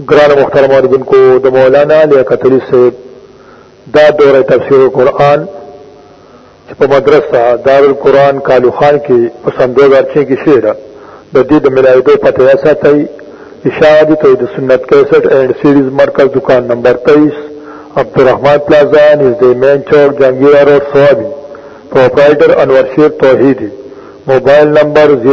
گران مختار مردن کو دا مولانا لیا قتلی سے دا دور تفسیر قرآن چی پا مدرسہ دار القرآن کالو خان کی پسند دوزار چین کی شعر دا دید ملائی دو پتہ ایسا تی اشاعت توید سنت کیسٹ اینڈ سیریز مرکز دکان نمبر تیس عبدالرحمن پلازان از دی مین چوک جنگیر اور سوابی پروپرائیٹر انور شیر توحیدی موبایل نمبر 03015710124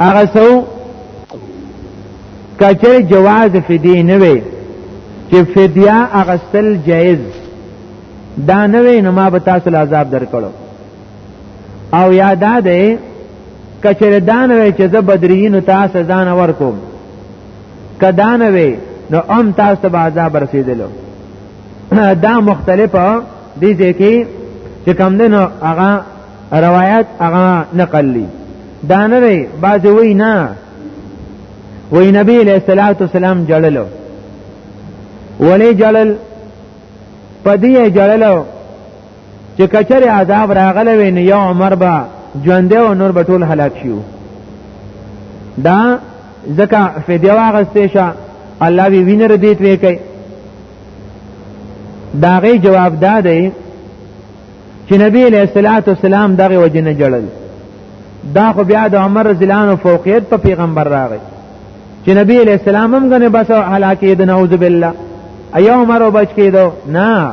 هغه سو کچر جواز فدیه نه وي چې فدیه اغستل جایز دا نه وي نو ما به تاسو له عذاب درکړو او یاد ده کچر دا نه وي چې زه بدرین تاسو ځان ورکوم کدا نه وي نو ام تاسو به عذاب رسیدلو دا مختلفه دي ځکه چې کم دنو هغه روایت هغه نقل لي دا نه دی بعض وی نه وی نبی علیہ الصلوۃ والسلام جړلو ولی جړل پدی جړلو چې کچره عذاب راغله وي نه یو عمر با ژوند او نور به ټول هلاک شي دا ځکه فدیه واغستې شه الله وی وینر دې توې کوي دا غي جواب دا دی چې نبی علیہ الصلوۃ والسلام دغه وجه نه جړل دا خو بیا د عمر زلانو فوقیت په پیغمبر راغی چې نبی علیہ السلام هم غنه بس هلاکې د نعوذ بالله ایو عمر وبچ کېدو نه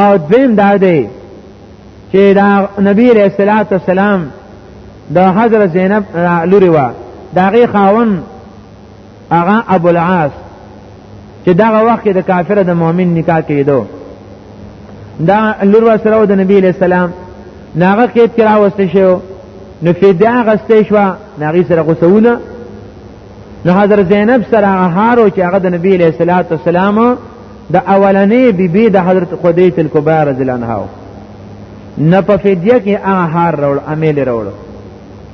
او دویم دا دی چې دا نبی علیہ الصلوۃ والسلام د حضرت زینب لوري و داغه خاون هغه ابو العاص چې دغه وخت د کافر د مؤمن نکاح کېدو دا لور سره د نبی علیہ السلام ناغه کېد کرا وسته شو نو فدا غسته شو ناغه سره غسونه نو حضرت زینب سره هارو چې هغه د نبی علیہ الصلوۃ والسلام د اولنې بیبي د حضرت خدیجه الکبرى رضی الله عنها نه په فدیه کې آهار راول امیل راول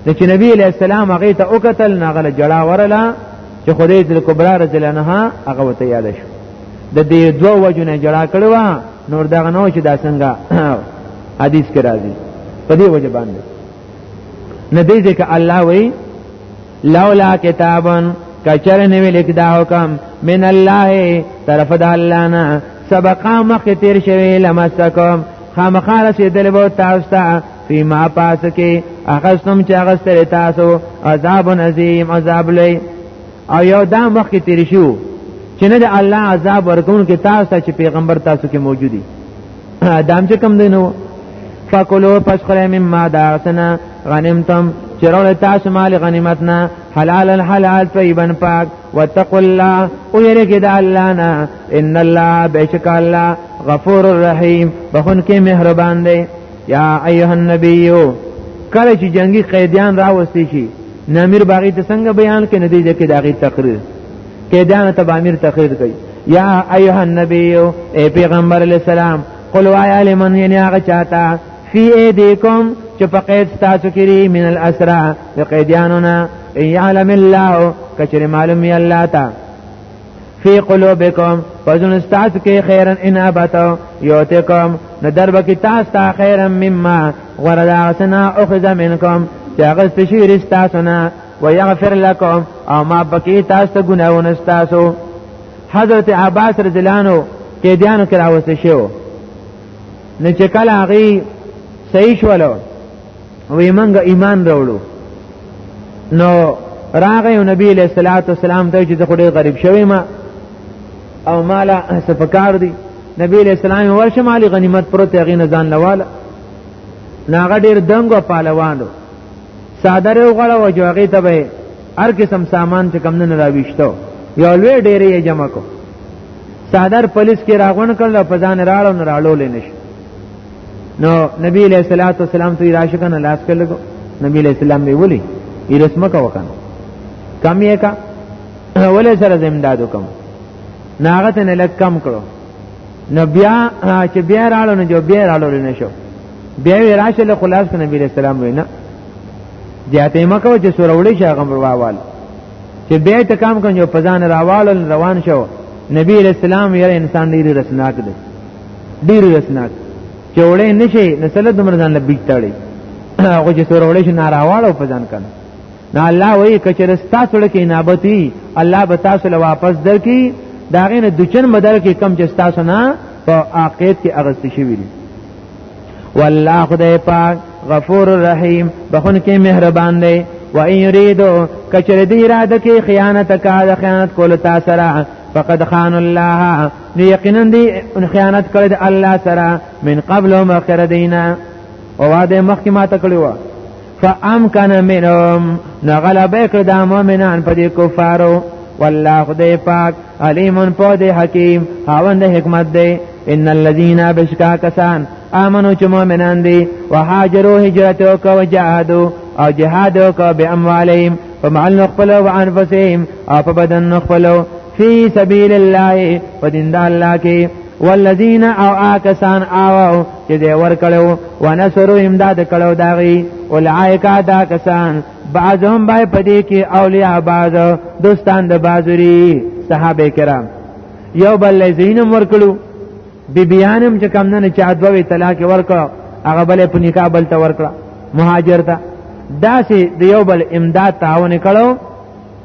نو چې نبی علیہ السلام هغه ته وکتل نه غل جړا ورلا چې خدیجه الکبرى رضی الله عنها هغه وته یاد شو د دې دوه وجونه جړا کړو نور دغه نو چې دا څنګه حدیث کې راځي په دې وجه باندې نه دې ځکه الله وایي لولا کتابن کچر نه ویل دا حکم من الله طرف د الله نه سبقا مخ تیر شوی لمسکم خامخا رسیدل به تاسو ته فيما پاس کې اخستم چې اغستل تاسو عذاب عظیم عذاب لې او یو دا مخ کې تیر شو چې نه د الله عذاب ورکون کې تاسو چې پیغمبر تاسو کې موجودي دام چې کم دینو فکلو پس خره مما دا سنا غنیمتم چرول تاسو مال غنیمتنا حلال الحلال طیبا پاک واتقوا الله او یریګه د الله نه ان الله بشک الله غفور الرحیم بخون کې مهربان دی یا ایها النبیو کله چې جنگي قیدیان راوستي شي نامیر باغی ته څنګه بیان کړي ندی ځکه داغي تقریر قیدیان ته امیر تخیر کوي یا ایها النبی ای پیغمبر علی السلام قل وایا لمن یعنی هغه چاته فی ایدیکم چې په قید تاسو کې من الاسرا د قیدیانونه یعلم الله کچره معلوم یې الله تا فی قلوبکم پزون تاسو کې خیرن انابتو یوتکم نو درب کې تاسو ته خیرن مما وردا سنا اخذ منکم چې هغه تشیر تاسو نه ويغفر لكم او ما بکی تاسو ته ګناونه تاسو حضرت عباس رضی الله عنه قیدیانو کې راوسته شو نه چې کله هغه صحیح شولو وی منګه ایمان راوړو نو راغی نبی له صلوات والسلام ته چې خوري غریب شوی ما او مالا سپکار دی نبی له سلام ورشه مالی غنیمت پروت یغین ځان لواله ناغه ډیر دنګ او پهلوانو صادر یو غړ او جو هغه ته به هر قسم سامان چې کم نه راويشتو یو لوی ډیرې یې جمع کو صادر پولیس کې راغون کړل په ځان راړو نه راړو لینش نو نبی علیہ الصلوۃ والسلام ته راشه کنه لاس کې لګو نبی علیہ السلام به ولي یې رسمه کا وکنه کم یې کا ولې سره زمدادو کم ناغت نه لک کم کړو نو بیا چې بیا راړو نه جو بیا راړو نه شو بیا وی راشه له خلاص کنه نبی رسول الله وینا جاته مکه چې سوروړې شغه مروال چې بیا ته کام کنجو پزان راوال روان شو نبی رسول الله یې انسان ډیر رسناک دی ډیر رسناک چې وړې نشي نسله د مرزان لبیک تړي هغه چې سور وړې شي ناراواله په ځان کنه نو الله وایي کچره تاسو لکه نابتی الله به تاسو له واپس درکې داغه نه دچن مدار کې کم چې تاسو نه په عاقبت کې اغست شي ویلي والله خدای پاک غفور الرحیم بخون کې مهربان دی و ان یریدو کچره دی اراده کې خیانت کاله خیانت کول تا سره فقد خان الله نو یقینا دی خیانت کړی د الله سره من قبل مخکره دینه او واده مخکې ما تکړه فامکن منهم نغلب کړ د مؤمنان په دې کفارو والله خدای پاک علیم په دې حکیم هاوند حکمت دی ان الذين بشکا کسان امنو چې مؤمنان دي وهاجروا هجرت وکړو جهادو او جهاد وکړو باموالهم فمعلن خپلو وانفسهم او په بدن خپلو فی سبیل الله فدین دا الله کې والذین او آکسان آواو چې دی ور کړو ونصرو امداد کړو داغي اولائک دا کسان بعضهم بای پدې کې اولیاء بعض دوستان د بازوري صحابه کرام یو بل لزینم ور کړو بیبیانم چې کم نه چا دوه طلاق ور کړو هغه بل په نکاح بل ته ور کړو مهاجر ته داسې د یو بل امداد تعاون کړو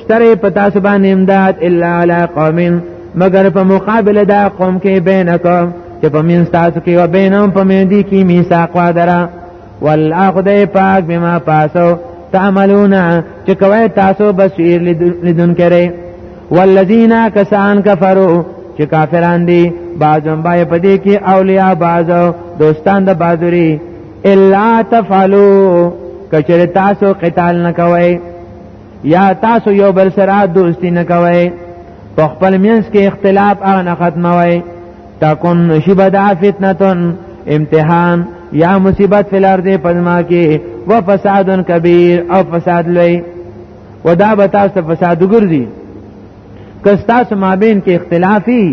شتره په تاسو باندې امداد الا علی قوم مگر په مقابله دا قوم کې بینکم چې په من تاسو کې و بینم په من دي کې میثاق وادره والاخذ پاک بما پاسو تعملون چې کوي تاسو بصیر لدون کړي والذین کسان کفروا چې کافران دي بعضم بای پدې کې اولیاء بعضو دوستان د بازوري الا تفعلوا کچره تاسو قتال نه کوئ یا تاسو یو بل سره دوستی نه کوئ په خپل منځ کې اختلاف هغه نه ختموئ تکون شبدا فتنتون امتحان یا مصیبت فی الارض پزما کې و فساد کبیر او فساد لوی ودا به تاسو فساد ګرځي که تاسو مابین کې اختلافي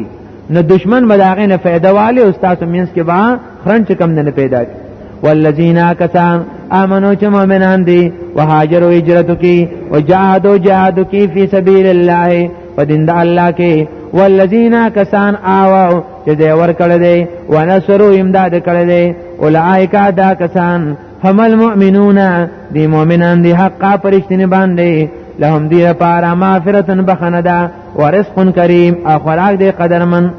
نو دشمن مداغه نه فائدہ والے او تاسو مینس کې با خرن چې کم نه پیدا کی والذین کسان امنو چې مؤمنان دي وهاجروا هجرت کی وجاهدوا جهاد کی فی سبیل الله ودین د الله کې والذین کسان آوا چې دې ور کړل دي ونصروا امداد کړل دي اولائک دا کسان فمل مؤمنون دی مؤمنان دی حقا پرشتنی باندې لهم دی لپاره مغفرتن بخنه ده ورزق کریم او خوراک دی قدرمن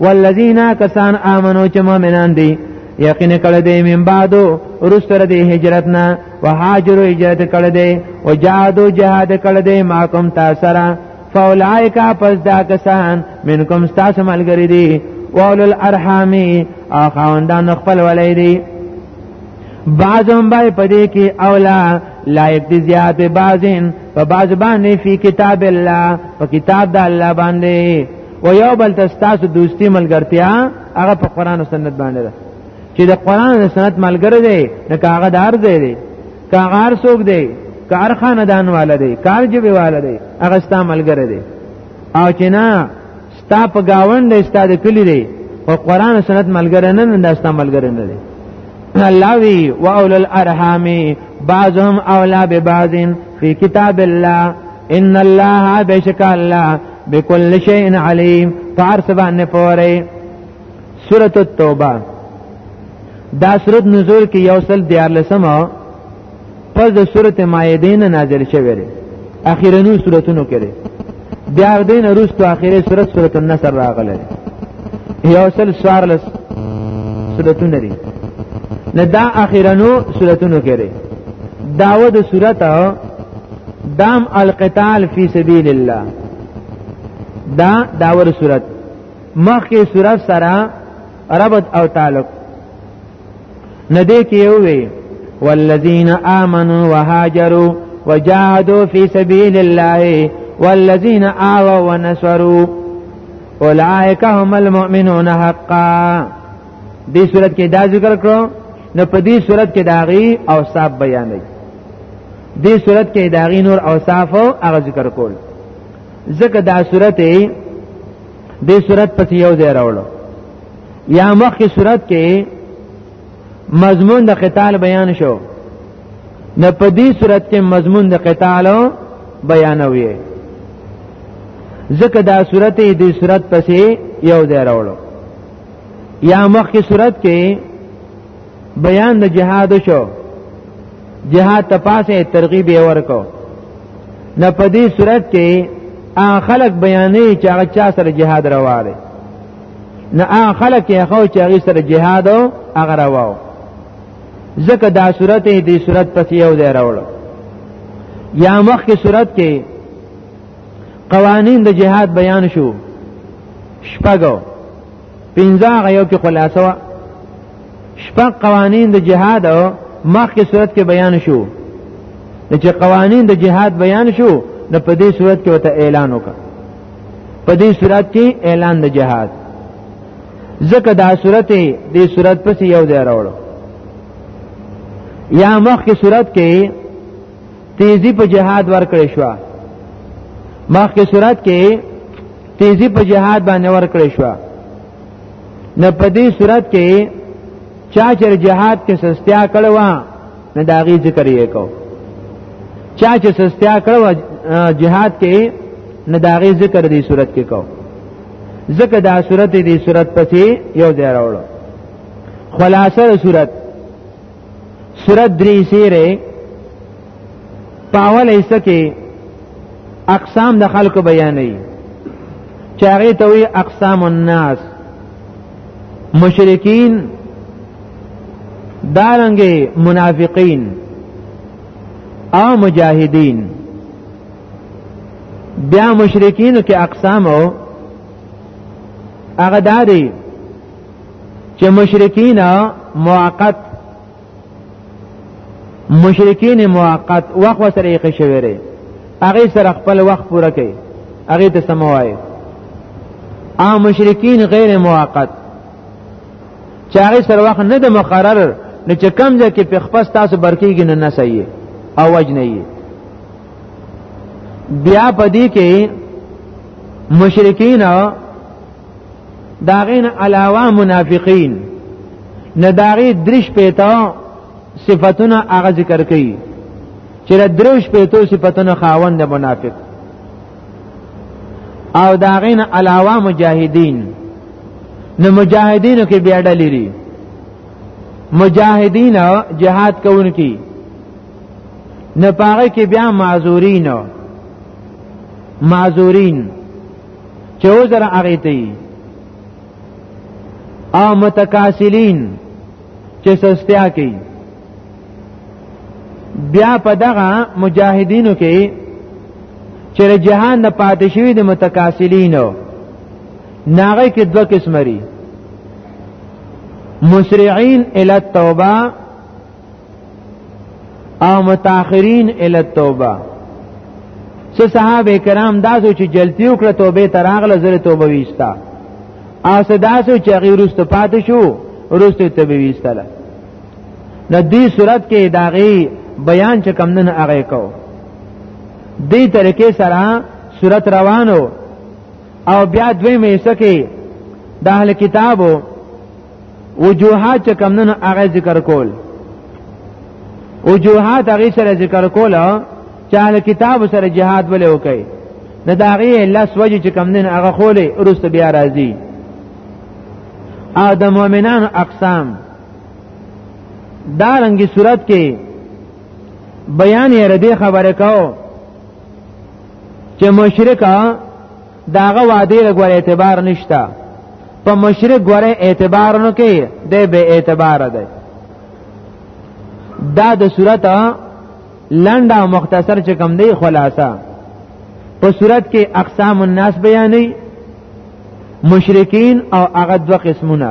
والذین کسان آمنو چې مؤمنان دي یقین کړه دې من بعدو رستر دې هجرت نه وهاجر هجرت کړه دې او جهادو جهاد کړه دې ما کوم تاسره فاولائک پس دا کسان منکم تاسو ملګری دي اولل ارحامی اخوندان خپل ولای دي بعضهم بای پدې کې اولا لایق دي زیات بعضین په بعض باندې فی کتاب الله په کتاب د الله باندې و یو بل تاسو دوستی ملګرتیا هغه په قران او سنت باندې ده چې د قران او سنت ملګری دی نو هغه دار دی دی کار څوک دی کار خاندان والا دی کار جوی والا دی هغه ستا ملګری دی او چې نه ستا په گاوند ستا د کلی دی او قران او سنت ملګری نه نه ستا ملګری نه دی الله وی و اول الارحام بعضهم اولا ببعض فی کتاب الله ان الله بشک الله بكل شيء عليم فارس باندې پوره سورۃ التوبه دا سورۃ نزول کې یو سل دیار لسمه پس د سورته مائده نه نازل شوی دی اخیرنو سوراتونو کې بیا دین وروسته اخیری سورته سورته النصر راغله یو سل سوارلس سورتونه دي نه دا اخیرنو سورتونو کې لري داوه د سورته دام القتال فی سبیل الله دا داور سورته مخکې سورته سره ربط او تعلق ندې کې وي والذین آمنوا وهاجروا وجاهدوا فی سبیل الله والذین آووا ونصروا اولئک هم المؤمنون حقا دې صورت کې دا ذکر کړو نو په دې صورت کې داغي اوصاف بیانې دې صورت کې داغي نور اوصاف او هغه ذکر کول ځکه دا صورت دې صورت پس یو ځای راوړو یا مخکې صورت کې مضمون د قتال بیان شو نه په دې صورت کې مضمون د قتال بیانوي ځکه دا صورت دې صورت پسې یو ځای راوړو یا مخکې صورت کې بیان د جهاد شو جهاد ته پاسه ترغیب یې ورکو نه په دې صورت کې خلق بیانې چې هغه چا سره جهاد رواره نه هغه خلک یې خو چې هغه سره جهاد او هغه راو ځکه دا صورت دې صورت پسې یو دی راوړ یا مخکې صورت کې قوانین د جهاد بیان شو شپږو پنځه هغه یو کې خلاصه وا شپږ قوانین د جهاد او مخکې صورت کې بیان شو چې قوانین د جهاد بیان شو نو په دې صورت کې وته اعلان وکړه په دې صورت کې اعلان د جهاد ځکه دا صورت دې صورت پس یو دی راوړو یا مخ کې صورت کې تیزی په جهاد ورکړې شو مخ کې صورت کې تیزی په جهاد باندې ورکړې شو نه په دې صورت کې چا چې جهاد کې سستیا کړو نه داغي ذکر یې کو چا چې سستیا کړو جهاد کې نه داغي ذکر دی صورت کې کو ذکر دا صورت دی صورت پسې یو ځای راوړو خلاصه صورت صورت درې سیره پاول ایسه کې اقسام د خلکو بیانې چاغې ته وی اقسام الناس مشرکین دارنګ منافقین او مجاهدین بیا مشرکین کې اقسام او هغه داري چې مشرکین موقت مشرکین موقت وخت سره یې خشوره هغه سره خپل وخت پوره کوي هغه ته سموایي ا مشرکین غیر موقت چې هغه سره وخت نه د مقرر نه چې کم ځای کې په خپل تاسو برکیږي نه نه صحیح او وجه نه یي بیا پدې کې مشرکین داغین علاوه منافقین نه داغی درش پیتا صفاتونه هغه ذکر کوي چې د دروش پیتو صفاتونه خاوند منافق او دا غین علاوه مجاهدین نو مجاهدینو کې بیا ډلې دي مجاهدین جهاد کوونکي نه پاره کې بیا معذورین معذورین چې عذر هغه ته او متکاسلین چې سستیا کوي بیا په دغه مجاهدینو کې چې د جهان نه پاتې شوي د متکاسلینو ناغه کې دوه قسم لري مسرعين الى التوبه او متاخرين الى التوبه سو صحابه کرام دا سو چې جلتی وکړه توبه تراغله زره توبه ویستا او سدا سو چې غیر واستپات شو ورسته توبه ویستله د دې صورت کې داغي بیان چې کم نن هغه کو دې طریقې سره صورت روانو او بیا دوی مې سکه د اهل کتابو وجوهات چې کم نن هغه ذکر کول وجوهات هغه سره ذکر کول چې اهل کتاب سره جهاد ولې وکړي د داغي الله سوجي چې کم نن هغه خولې روس بیا راځي ادم مؤمنان اقسام دا رنګي صورت کې بیان یې ردی خبره کاو چې مشرکا داغه وعده لګور اعتبار نشتا په مشرک غره اعتبار نو کې د به اعتبار ده دا د صورت لنډه مختصر چې کم دی خلاصه په صورت کې اقسام الناس بیانې مشرکین او هغه دوه قسمونه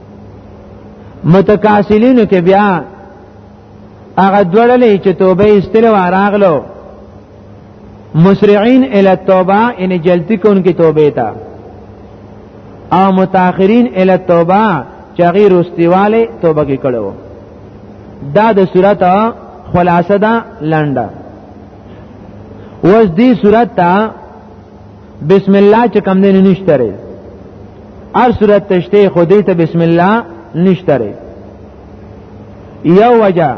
متکاسلینو کې بیا هغه دوړلې چې توبه استره وراغلو مسرعين الى التوبه ان جلتی کون کی توبه تا او متأخرین الى التوبه چاغي رستیواله توبه کې کړو دا د صورت خلاصه ده لنډه وز دی صورت ته بسم الله چې کم دین نشته ری هر صورت تشته خو دې ته بسم الله نشته ری یو وجه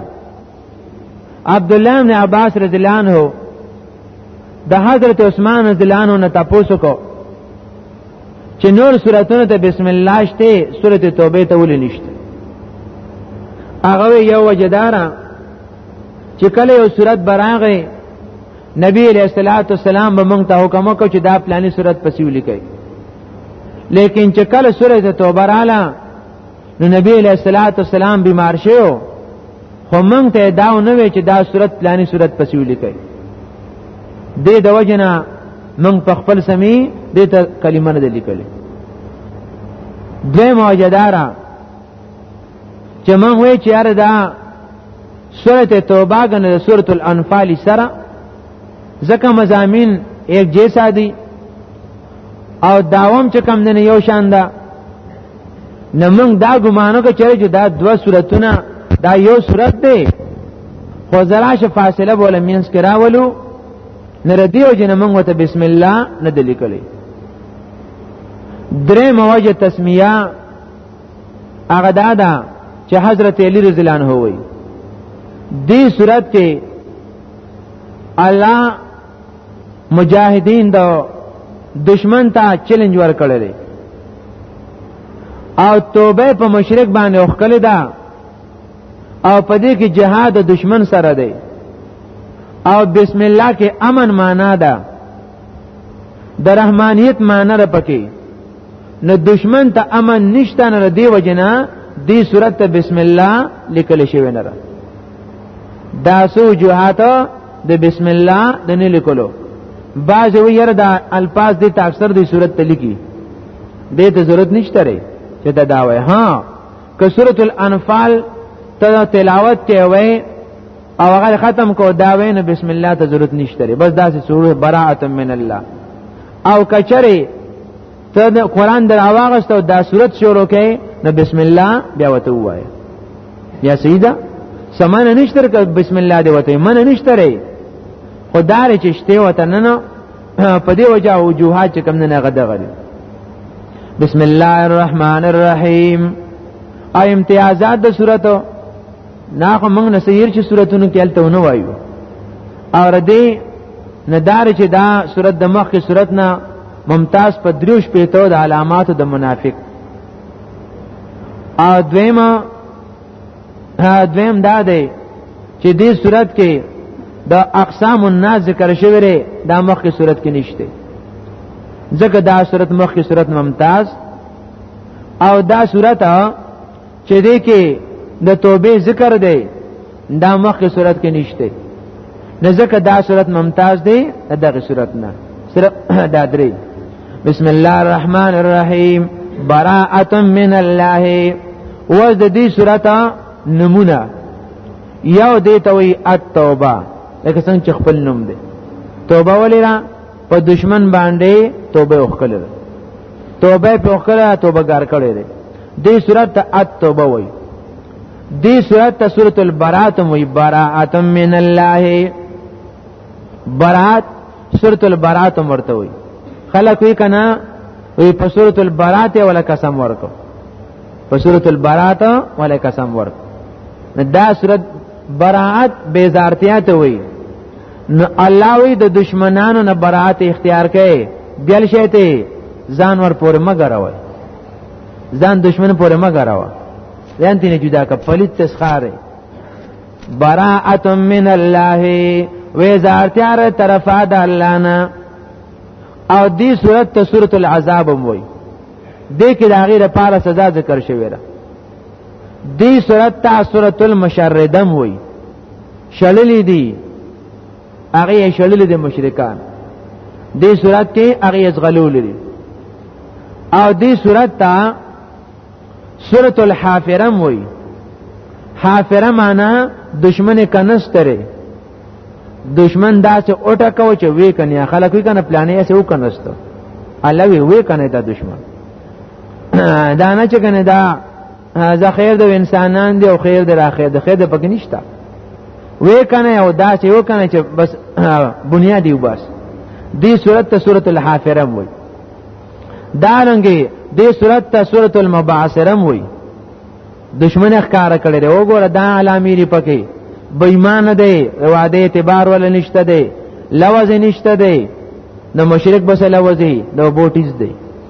عبد الله بن عباس رضی الله عنه د حضرت عثمان رضی الله عنه نه تاسو کو چې نور سوراتونه ته بسم الله شته سورته توبه ته ولې نشته هغه یو وجدارا چې کله یو سورات براغه نبی علیہ الصلوۃ والسلام به مونږ ته حکم وکړ چې دا پلاني صورت پسې ولیکي لیکن چې کله سورې توبه رااله نو نبی علیہ الصلوۃ والسلام بیمار شو خو مونږ ته دا نه وی چې دا صورت پلاني صورت پسې ولیکي دې د وجنه مونږ په خپل سمي دې ته کلمه نه لیکلې دوی موجدارا چې موږ وایو چې هر دا سورته توبه غنه د سورته الانفال سره ځکه مزامین یک جیسا دي او داوم چې کم نه یو شان ده نه موږ دا ګمانو کې چره چې دا دوه سورتونه دا یو سورت دی خو زراش فاصله بوله مینس کې راولو نه ردیو جن موږ ته بسم الله نه دلیکلی درې موجه تسمیه هغه دا ده چې حضرت علی رضی الله عنه وایي دې صورت کې الله مجاهدین د دشمن ته چیلنج ورکړل او توبه په مشرک باندې وکړل دا او په دې کې جهاد د دشمن سره دی او بسم الله کې امن معنا ده د رحمانیت معنا ده پکې نه دشمن ته امن نشته نه دی وجنا دی صورت ته بسم الله لیکل شوی نه دا سو جهات د بسم الله د نه لیکلو باز وی یره دا الفاظ دی تفسیر دی صورت ته لیکي دې ته ضرورت نشته ری چې دا داوي ها که سورۃ الانفال ته تلاوت کوي او هغه ختم کو دا وین بسم الله ته ضرورت نشته بس داسې سوره براءه من الله او کچره ته د قران در اواغست او دا صورت شروع کړي نو بسم الله بیا وته وایي یا سیدا سمانه نشتر ک بسم الله دی وته من نشتره خدای چې شته وته نه نه په دې وجه وجوهات چې کم نه غدا غلي بسم الله الرحمن الرحیم ا امتیازات د سورته نه خو موږ نه سیر چې صورتونو کې الته ونه وایو اور دې ندار چې دا صورت د مخ کې صورت نه ممتاز په دریوش پیتو د علامات د منافق ا دویمه دویم دا دی چې دې صورت کې د اقسام الناس ذکر شوی دی دا مخ کې صورت کې نشته ځکه دا صورت مخ کې صورت ممتاز او دا صورت چې دې کې د توبې ذکر دی دا مخکې صورت کې نشته نه ځکه دا صورت ممتاز دی دغه صورت نه صرف دا درې بسم الله الرحمن الرحیم براءه من الله وز د دې صورت نمونه یو دې ته وی التوبه لکه څنګه چې خپل نوم دی توبه ولې را په دشمن باندې توبه وکړه توبه په وکړه توبه ګار کړی دی دې صورت ته التوبه وای دې صورت ته سورۃ البراءت وای براءت من الله براءت سورۃ البراءت ورته وای خلک وی کنا وی په سورۃ البراءت ولا قسم ورکو په سورۃ البراءت ولا قسم ورکو دا سورۃ براءت بیزارتیا ته وای نو الله وی د دشمنانو نه براءت اختیار کړي بیل شي ته ځان ور پورې مګر وای ځان دشمن پورې مګراوه ځان تینه جدا ک پلیت تسخاره براءت من الله وې زارتیار طرفه د الله نه او دې صورت ته سورۃ العذاب هم وای دې کې د غیر لپاره سزا ذکر شوې ده دې صورت ته سورۃ المشردم وای شللې دي هغه شړل دي مشرکان دې صورت کې هغه ازغلول دي او دې صورت ته سورۃ الحافرم وای حافره معنا دشمن کنستره دشمن داسې اوټه کو چې وې کني خلک وې کنه پلانې سه وکنستو الله وې وې کنه دا دشمن دا نه چې کنه دا دا خیر د انسانان دی او خیر د اخرت د خیر د پک نشته وې کنه او دا چې یو کنه چې بس بنیادی وباس دې صورت ته سورۃ الحافره وای دا رنګي دې صورت ته سورۃ المبعثره وای دشمن ښکار کړي دی وګوره دا علامې لري پکې بېمانه دی واده اعتبار ول نشته دی لوازم نشته دی نو مشرک بس لوازم دی نو بوټیز دی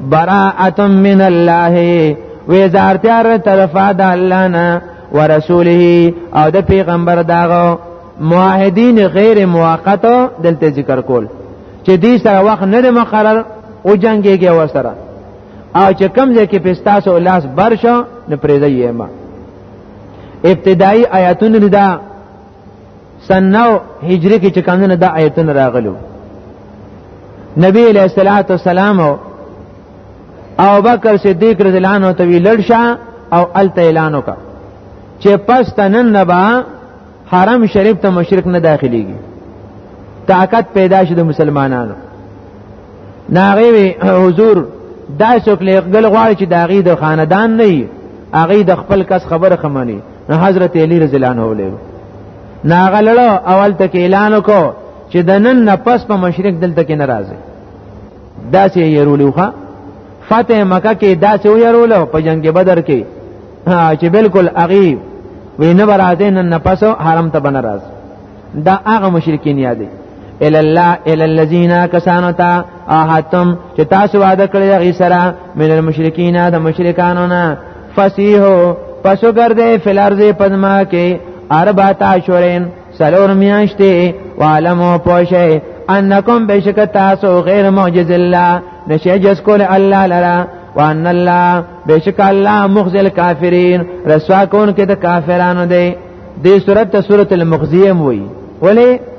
براءت من الله وی زارتیار طرفا د الله نه ورسوله او د پیغمبر داغو معاهدین غیر موقت دلته ذکر کول چې دې سره وخت نه مقرر او جنگيږي وسره او چې کم ځای کې پستاسو لاس برشو نه پریږدي ما ابتدایي آیاتونه دا سنو هجری کې چې کمونه د آیتونه راغلو نبی علیہ الصلوۃ والسلام او بکر صدیق رضی الله عنه توی لړشا او الته اعلان وکا چې پس تنن نبا حرم شریف ته مشرک نه داخليږي طاقت پیدا شي د مسلمانانو ناغي حضور دا څوک لګل غواړي چې داغي د خاندان نه هغه د خپل کس خبره خمني نو حضرت علی رضی الله عنه له ناغلړو اول تک اعلان وکړو چې د نن نه پس په مشرک دلته کې ناراضه دا سه يرولوخه فتح مکه کې دا سه يرولو په جنگ بدر کې چې بالکل اغي وینه برازه نن نه پس حرم ته بنراز دا هغه مشرکین یادې ال الله ال الذين كسانوا تا احتم چې تاسو وعده کړی غي سره من المشرکین د مشرکانو نه فسیحو پسو گرده فلارز پدما کې اربع تاشورین سلور میاشتې وعلمو پوشه انکم بشک تاسو غیر معجز الله نشه جس کول الله لرا وان الله بشک الله مخزل کافرین رسوا کون کې د کافرانو دی دې صورت ته صورت المخزیم وای ولی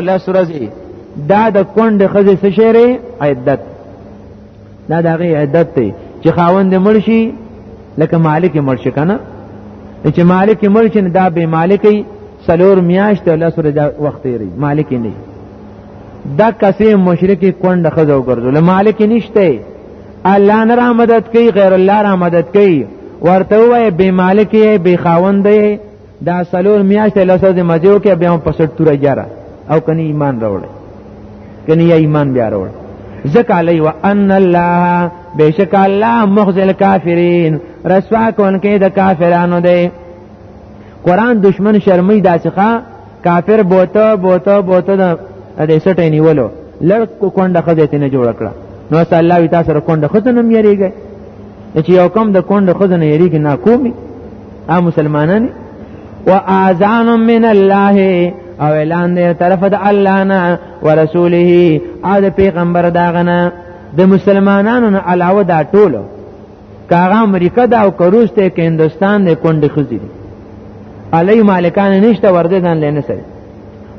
الله سورزي دا د کند خزې څه شری عدت دا د هغه عدت دی چې خاوند مړ شي لکه مالک مړ شي کنه چې مالک مړ شي دا به مالکی سلور میاشت الله سره دا وخت یې مالک نه دا کسې مشرک کند خزو ګرځول مالک نشته الله نه را مدد کوي غیر الله را مدد کوي ورته وای به مالک یې به خاوند یې دا سلور میاشت له سوز مزیو کې بیا په سټ تور جارا او کني ایمان راوړل کني یا ایمان بیا راوړل زکه علی وان الله بشک الله مخزل کافرین رسوا کون کې د کافرانو دی قران دشمن شرمی داسخه کافر بوته بوته بوته د دې سټ نیولو لړ کو کونډه خزه ته نه جوړ کړه نو صلی الله تعالی سره کونډه خزه نه میریږي چې یو کم د کونډه خزه نه یریږي نه کومي ا مسلمانان و اذان من الله او اعلان دی طرف د الله نه ورسوله او د پیغمبر داغنه د مسلمانانو نه علاوه دا ټولو کاغه امریکا دا او کروس ته کې هندستان نه کونډې خزي دي علی مالکان نشته ورده ځان لنه سره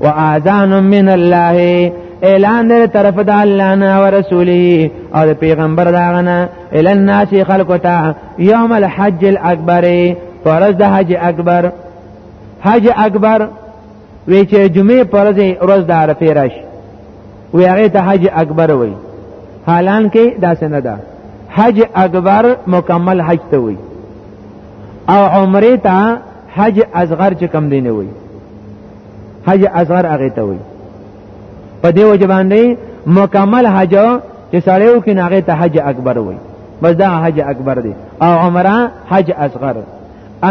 و اذان من الله اعلان در طرف د الله نه او رسوله او پیغمبر داغه نه الن ناس خلقتا یوم الحج الاکبر فرض د حج اکبر حج اکبر وی چې جمعه فرض ورځ د عرفه راش وی هغه ته حج اکبر وی حالان کې داسې نه ده حج اکبر مکمل حج ته وی او عمره ته حج اصغر چې کم دی نه وی حج اصغر هغه ته وی په دې وجه باندې مکمل حج چې سړیو کې ناغه ته حج اکبر وای بس دا حج اکبر دی او عمره حج اصغر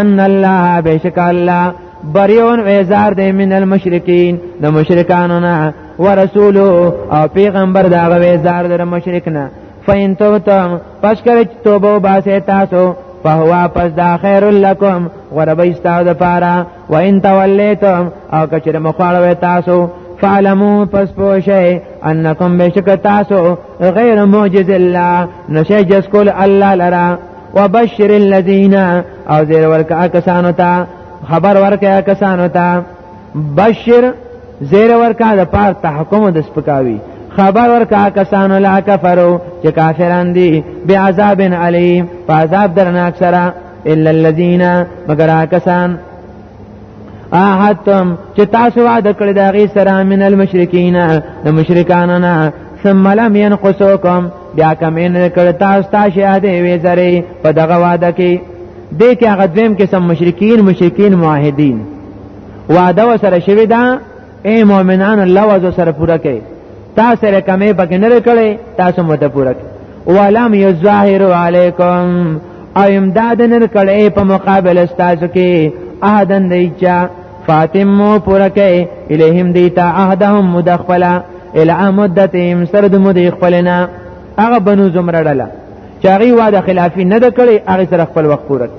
ان الله بشک الله بریون ویزار دی من المشرکین د مشرکانو نه ورسولو او پیغمبر دا ویزار دی د مشرک نه فین توبتم پس کړی توبه وباسه تاسو فهو پس دا خیر لکم غربی استاو دا پارا وان تولیتم او کچره مخاړوي تاسو فعلمو پس پوشی انکم بشک تاسو غیر معجز الله نشه جس کول الله لرا وبشر الذین او زیر ورکا کسانو تا خبر ورکا کسانو تا بشر زیر ورکا د پار تحکم د سپکاوی خبر ورکا کسانو لا کفرو چې کافران دي بیا عذاب علیم په عذاب درناک سره الا الذين مگر کسان احتم چې تاسو وعده کړی دا غي سره من المشرکین د مشرکانو نه ثم لم ينقصوكم بیا کم ان کړ تاسو ته شهاده وی زری په دغه وعده کې دې کې هغه دویم قسم مشرکین مشرکین معاهدین وعده وسره شوی دا اے مؤمنان الله وز سره پورا کړي تاسو سره کمې پکې نه کړي تاسو مو ته پورا کړي ولم یظاهر علیکم او امداد نه کړي په مقابل استاسو کې احدن دیچا فاطمه پورا کړي الہم دیتا احدهم مدخلا الى مدتهم سر د مدې خپلنا هغه بنو زمرړه چاغي واده خلافی نه د کړي هغه سره خپل وخت پورا کړي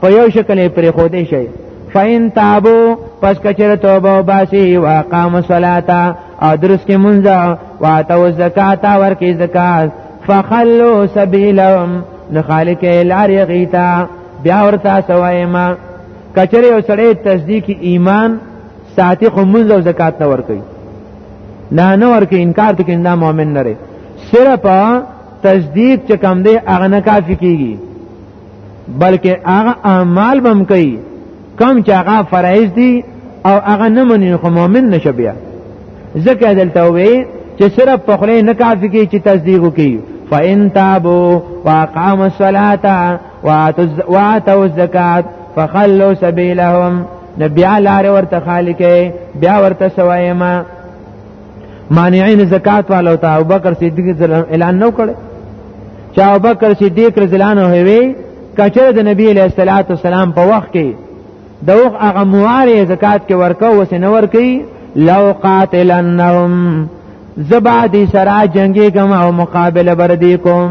په یو شکل یې پرې خودې شي فین تابو پس کچره توبه او باسی او اقام صلاتا او درس کې منځه واتو زکات ور کې زکات فخلوا سبیلهم نخالق لار یغیتا بیا ورته سوای ما کچره یو سړی تصدیق ایمان ساتي خو منځ او زکات نه ور کوي نه نه ور کوي انکار ته کنده مؤمن نه صرف تصدیق چې کم دی هغه نه کافی کیږي بلکې هغه اعمال بم کوي کم چې هغه فرایض دي او هغه نه مني خو مؤمن نشه بیا ځکه دلته وی چې صرف په خله نه کافي کې چې تصدیق وکړي فإن تابوا وأقاموا الصلاة وآتوا الزكاة فخلوا سبيلهم نبي على ورته خالقه بیا ورته سوایما مانعین زکات والو ته ابو بکر صدیق اعلان نو کړ چې ابو بکر صدیق رضی الله عنه وی کچره د نبی علیہ الصلوۃ والسلام په وخت کې د اوغ هغه موارې زکات کې ورکو وس نه ورکی لو قاتلنهم زبادی سرا جنگی کما او مقابله بردی کوم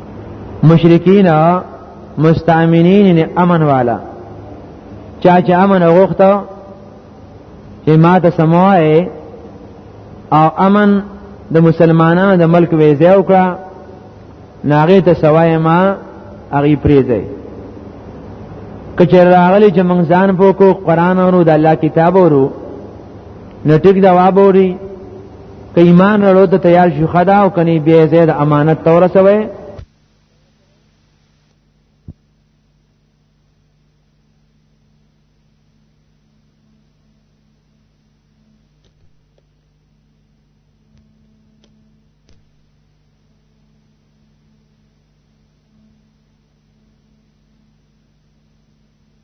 مشرکین مستامنین نه امن والا چا چې امن غوښته چې ما ته سموای او امن د مسلمانانو د ملک وې ځای وکړه ناغه ته سوای ما اغي پریزي کچر راغلی چې موږ ځان پوکو قران اورو د الله کتاب اورو نو ټیک جواب اوري که ایمان ورو ته تیار شي خدا او کني بیا زید امانت تور سوي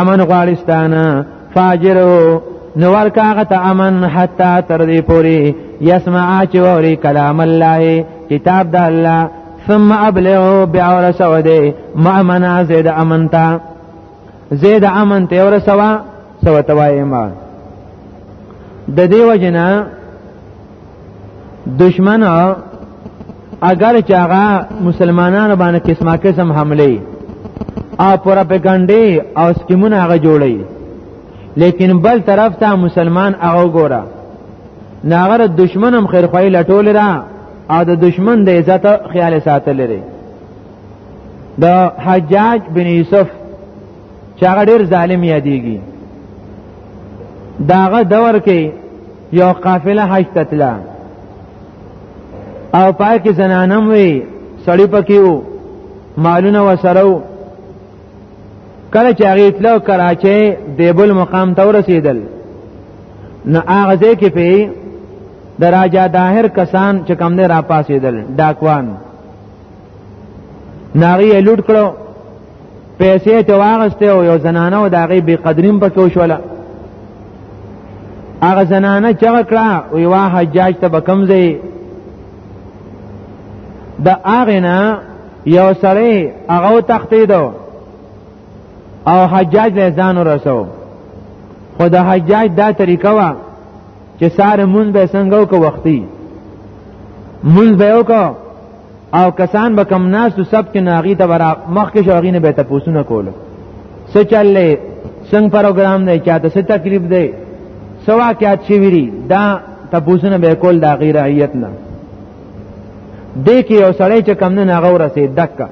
امن غواړستانه فاجرو نو ورکا هغه ته امن حتا تر دې پوري يسمع چې ووري کلام الله کتاب د الله ثم ابلغو بیا ورسو دی مامنا زید امن تا زید امن ته ورسوا سو توای ما د دیو جنا دشمن اگر چې هغه مسلمانانو باندې قسمه قسم حمله او پروپاګاندا او سکیمونه هغه جوړي لیکن بل طرف ته مسلمان هغه ګوره ناغره دشمن هم خیر خوای لټول را او د دشمن د عزت خیال ساتل لري د حجاج بن یوسف چې هغه ډیر ظالم یادېږي داغه دور کې یو قافله حج تتلا او پای کې زنانم وي سړی پکې وو مالونه وسره وو کله چې هغه تلو کراچۍ دیبل مقام ته ورسېدل نو هغه ځای کې په د راجا داهر کسان چې کم نه را پاسېدل ډاکوان ناغي لوټ کړو پیسې ته واغسته او یو زنانه او داغي بی قدریم پکې وشوله هغه زنانه چې کړه وی واه حجاج ته بکم زی د هغه نه یو سړی هغه تختیدو او حجاج له ځان ورسو خو د حجاج دا طریقه وا چې ساره مونږ به څنګه وکړو وختي مونږ به وکړو او کسان به کم ناس تو سب کې ناغي ته برا مخ کې شوغي نه به تاسو نه کول څه چللې څنګه پروګرام نه چاته څه تکلیف دی سوا کې اچي ویری دا تاسو نه به کول دا غیر رعیت نه دې کې یو سړی چې کم نه ناغه ورسې دکا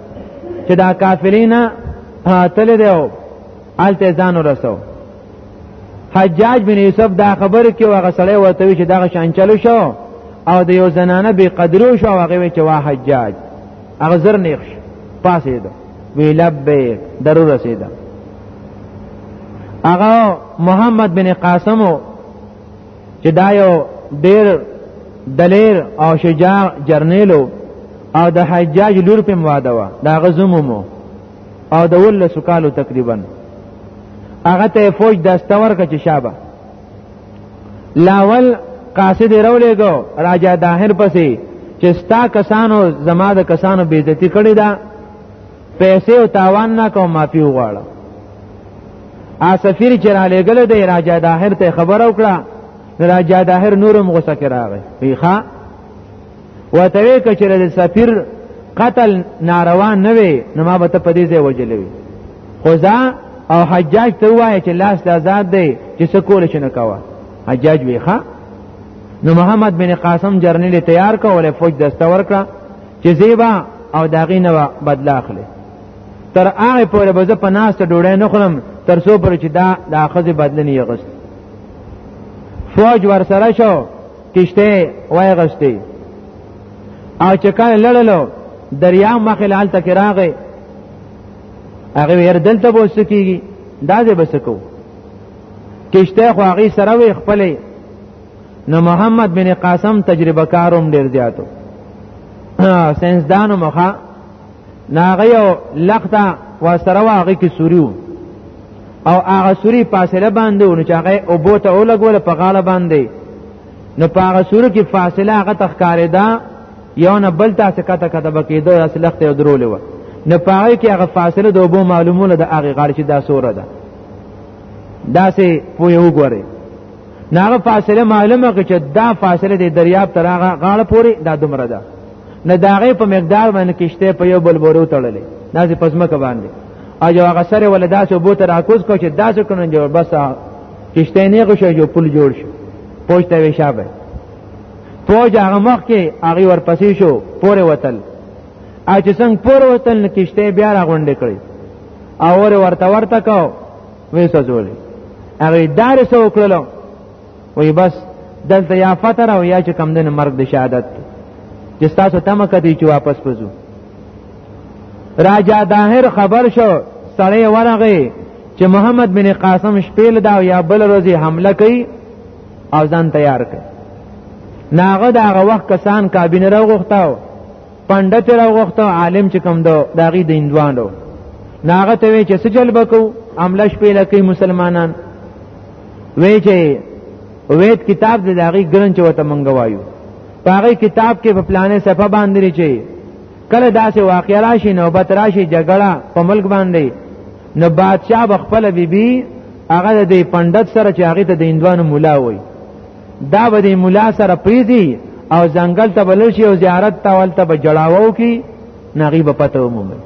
چې دا کافرینا تل دی او الته ځان ورسو حجاج بن یوسف دا خبر کې هغه سړی ورته وی چې دا شان چلو شو او د یو زنانه به قدرو شو هغه وی چې واه حجاج هغه زر نیخ پاسې ده وی لبیک ضرور رسیدا هغه محمد بن قاسم چې دا یو ډیر دلیر او شجاع جرنیلو او د حجاج لور په مواده و دا غزمومو او د ول سکالو تقریبا هغه ته فوج د استور کچ شابه لاول قاصد رولېګو راجا داهر پسې چې ستا کسانو زما د کسانو بیزتی کړی دا پیسې او تاوان نه کوم معافي وغواړه ا سفیر چې را لېګل دی راجا داهر ته خبر او کړه راجا داهر نورم غوسه کراغه ویخه وته وی کچره د سفیر قتل ناروا نه وي نو ما به ته په دې ځای وجلوي خو ځا او حجاج ته وایي چې لاس د آزاد دی چې څه کول شي نه کاوه حجاج وی ښا نو محمد بن قاسم جرنیل تیار کړ ولې فوج دسته ورکړه چې زیبا او داغې نه بدلا اخلي تر هغه پورې به زه په ناس ته ډوډۍ نه خورم تر څو پر چې دا د اخذ بدلنی غست فوج ورسره شو کشته وای غشته او چې کله لړلو دریا مخې لال تک راغې هغه ور دلته بوس کیږي دا دې بسکو کشته خو هغه سره وي خپلې نو محمد بن قاسم تجربه کاروم ډیر زیاتو سنسدانو مخه ناغه یو لخته واسره واغې کې سوریو او هغه سوري فاصله باندې ونه چې هغه او بوته او لګول په غاله باندې نو په هغه سوري کې فاصله هغه تخکارې ده یو نه بل تاسو کته کته بکې دوه اصل لخت یو درولې و نه پاره کې هغه فاصله د وبو معلومونه د هغه غاړي چې دا سوره ده دا سه پوی وګوره نه هغه فاصله معلومه کې چې دا فاصله د دریاب تر هغه غاړه پوري دا دومره ده نه داغه په مقدار باندې کشته په یو بل بورو تړلې داسې پزما ک باندې او یو هغه سره ول داسې بو تر اکوز کو چې داسې کړن جوړ بس کشته نه غوښه جو پل جوړ شو پوښته وی شابه پوج هغه مخ کې هغه ورپسې شو پوره وتل اچ څنګه پوره وتل نه کشته بیا راغونډې کړې او ور ورته ورته کو وې سوځولې هغه دار سو کړلو وی بس دلته یا فتر او یا چې کم دنه مرګ د شهادت چې تاسو تمه کوي چې واپس پزو راجا داهر خبر شو سړی ورغه چې محمد بن قاسم شپېل دا یا بل ورځې حمله کوي او ځان تیار کړي ناغه دا هغه وخت کسان کابینه راغوښتاو پنده تر وخت عالم چې کم دو داغي د اندوانو ناغه ته وی چې سجل بکو عملش په لکه مسلمانان وی چې وېد کتاب د داغي ګرن چې وته منګوایو پاره کتاب کې په پلانې صفه باندې چې کله داسې واقع راشي نوبت راشي جګړه په ملک باندې نو بادشاہ بخپل بیبي بی هغه د پندت سره چې هغه ته د اندوانو مولا وای دا به د مولا سره پریزي او ځنګل ته بلل شي او زیارت ته ولته به جړاوو کی نغي به پته ومومي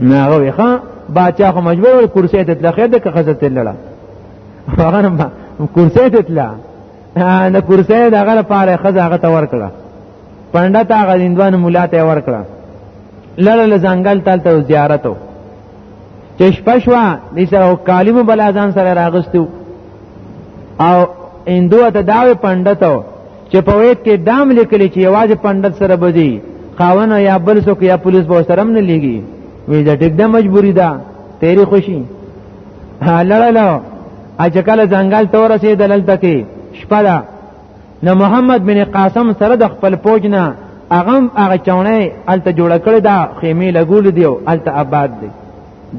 ناغه وی ښا باچا خو مجبور کرسی ته تل خیر د کخزه تل لړه هغه نه کرسی ته تل نه کرسی دغه لپاره خزه هغه ته ورکړه پنده تا غلیندوان مولا ته ورکړه لړل ځنګل تل ته زیارتو چې شپه شوه دې سره کالمو بل اذان سره راغستو او هندو ته داوی پندت و چې په وېد کې دام لیکلی چې یوازې پندت سره بځي خاونه یا بل څوک یا پولیس به سره نه لګي وې دا ټیک ده مجبوری ده تیری خوشي لړلو اجکل ځنګل تور سي دلل تکي شپه ده نو محمد بن قاسم سره د خپل پوج نه اغم هغه چونه الته جوړ کړی دا خیمه لګول دیو الته آباد دی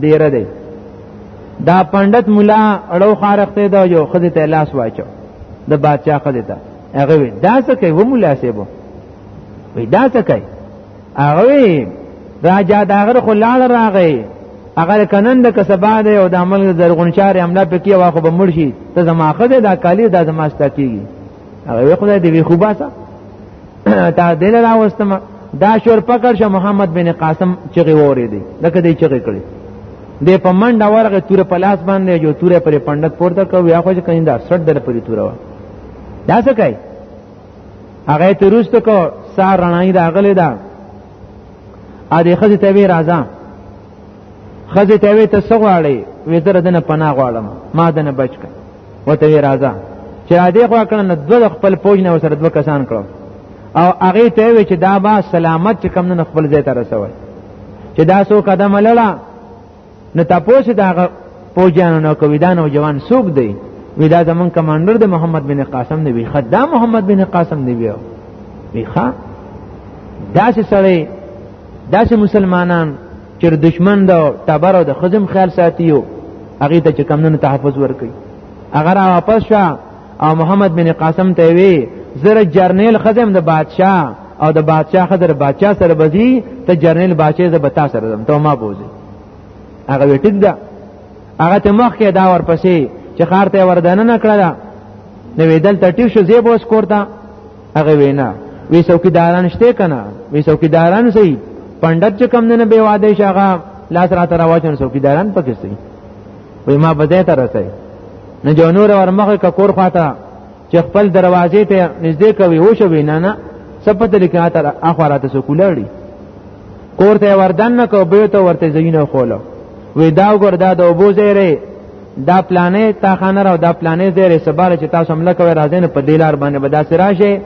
ډیر دی دا پندت مولا اړو خارخته دا یو خزه ته لاس واچو د بادشاہ خزه ته هغه دا څه کوي و مولا سیبو وی دا څه کوي هغه راجا داغه خلال راغی هغه کنن د کسبا دی او د عمل زرغون چارې عمله پکې واخو به مرشي ته زما خده دا کالی دا زما ستکیږي هغه خدای دې خو باسه تا دل راوستم دا شور پکړ شه محمد بن قاسم چغي ووري دي لکه دې چغي کړی دې په منډه ورغه تور په لاس باندې جو تور پر پندک پورته کو یا خو ځکه دا سټ دل پر تور وا دا څه کوي هغه ته روست کو سار رڼای دا غلې دا ا دې خزه ته وی راځه خزه ته وی ته سغواړې وې تر دنه پناه غواړم ما دنه بچک وته وی راځه چې ا دې خو کړن د خپل پوج نه وسره دوه کسان کړو او هغه ته وی چې دا با سلامت چې کم نه خپل ځای ته رسول چې دا سو قدم لړه نو تاسو دا پوجانو نو کوي دا نو جوان سوق دی وی دا زمون کمانډر د محمد بن قاسم دی وی خدا محمد بن قاسم دی وی وی ښا داسې سره داسې مسلمانان چې دشمن دا تبر او د خزم خیال ساتيو هغه ته چې کمنو تحفظ ورکړي اگر واپس شو او محمد بن قاسم ته وی زره جرنیل خزم د بادشاه او د بادشاه خزر بادشاه سره بزی ته جرنیل بادشاه ز بتا سره دم ته ما بوزي هغه وی ټیک ده هغه ته مخ کې دا ورپسې چې خار ته وردانه نکړه نو ویدل ترتیب شو زیب اوس کوړتا هغه وینا وی څوکیداران شته کنه وی څوکیداران سي پندت چې کم نه به واده شغه لاس را تر واچن څوکیداران پکې سي وی ما بده تر سي نه جو نور ورمخه ک کور خواته چې خپل دروازې ته نږدې کوي او شوي نه نه سپته لیکه تر اخواراته سکولړي کور ته وردن نه کو به ته ورته زینه خولو وې دا ګردا د ابو زیره دا پلانې تا خانه را دا پلانې زیره سباله چې تاسو ملک وې راځین په دلار باندې به داسې راشه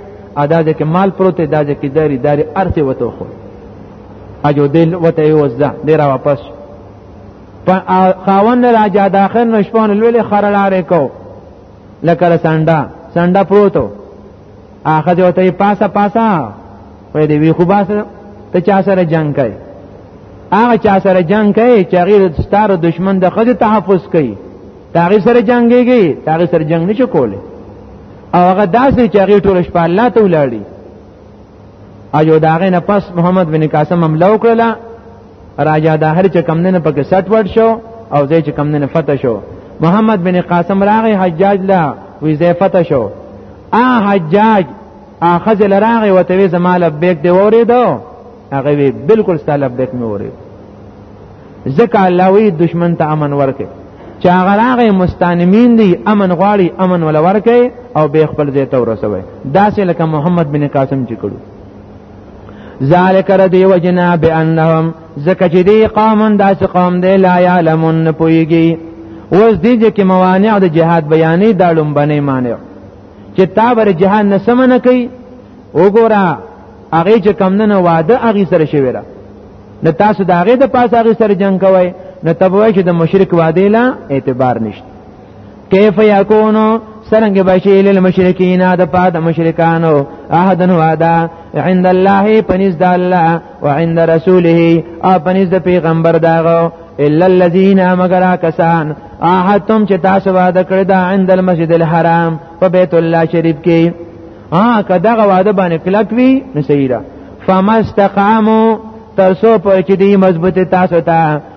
ادا ځکه مال پروت دا ځکه داری داری ارته وته خو اجو دل وته یو ځه ډیر واپس خاوند را جا داخل نشپون لویل خرلاره کو لکه سنډا سنډا پروتو اخه جو ته پاسا پاسا وې دی وی خو باس ته چا سره جنگ کوي هغه چا سره جنگ کوي چې غیر ستاره دشمن د خځه تحفظ کوي تاغي سره جنگيږي تاغي سره جنگ نشو کوله او هغه داسې چې هغه ټول شپه الله ته ولاړی اجو داغه نه پس محمد بن قاسم حمله وکړه راجا د هر چې کم نه پکې سټ ورډ شو او زې چې کم نه فتح شو محمد بن قاسم راغی حجاج لا وی زې فتح شو ا حجاج اخذ لراغه وته وی زما لبیک دی وریدو هغه وی بالکل ست لبیک می ورید ځکه الله وی دشمن ته امن ورکه چې هغه راغی مستانمین دی امن غواړي امن ولا ورکه او به خپل ځای ته ورسوي داسې لکه محمد بن قاسم چې کړو ذالک ردی وجنا بانهم زکه چې دی قوم داس قوم دی لا یعلمون پویږي اوس دې چې موانع د جهاد بیانې دالم بنې مانع چې تا بر جهاد نه سمنه کوي وګوره هغه چې کم نه واده هغه سره شوی را نه تاسو د هغه د پاسه هغه سره جنگ کوي نه تبوي چې د مشرک واده لا اعتبار نشته کیف یکونو سرنګ بشی للمشرکین د پاد مشرکانو احدن وعدا عند الله پنځ د الله وعند رسوله او پنځ د پیغمبر داغو الا الذين مگر کسان احدتم چې تاسو وعده کړی دا عند المسجد الحرام په بیت الله شریف کې ها کداغه وعده باندې کلک وی نسیرا فمستقامو ترسو پر چې دی مضبوطه تاسو ته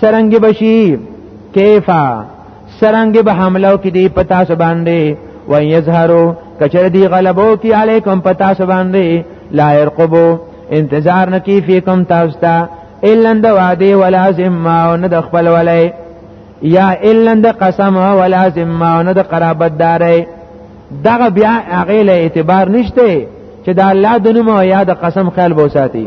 سرنګ بشي کیفا سرنګ به حمله کې دی پتا سو باندې و یظهرو کچره دی غلبو کې علیکم پتا سو باندې لا يرقبو انتظار نکی فیکم تاسو ته الا د وعده ولا ذمه او نه د خپل ولای یا الا د قسم ولا ذمه او نه د قرابت داري دغه بیا هغه له اعتبار نشته چې د الله د نوم او یا د قسم خیال بوساتي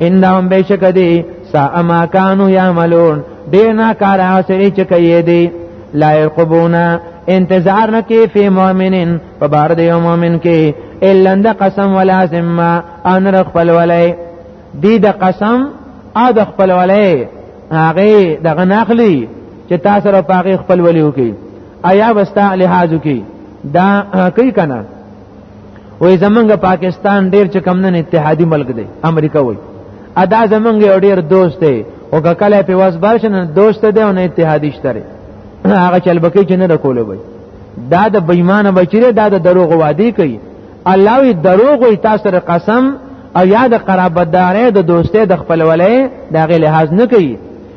انهم بشک دی سا ما کانو یعملون دیر نا کار آسری چکی دی لا یرقبونا انتظار نکی فی مؤمنین په بار دی مؤمن کې الا د قسم ولا ذمه ان رخ خپل ولای دی د قسم ا د خپل ولای هغه دغه ناخلی چې تاسو را پاغه خپل ولیو کې آیا وستا لحاظ کې دا کوي کنه وای زمونږ پاکستان ډیر چې کم نن اتحادي ملک دی امریکا وای ادا زمونږ یو ډیر دوست دی او کله په واس برشن دوست دی او نه اتحادي شته هغه چلبکی چې نه رکول وای دا د بېمانه بچره دا د دروغ وادي کوي الله وی دروغ وی تاسو سره قسم او یا د قرابتدارې د دوستۍ د خپلولې دا غي لحاظ نه کوي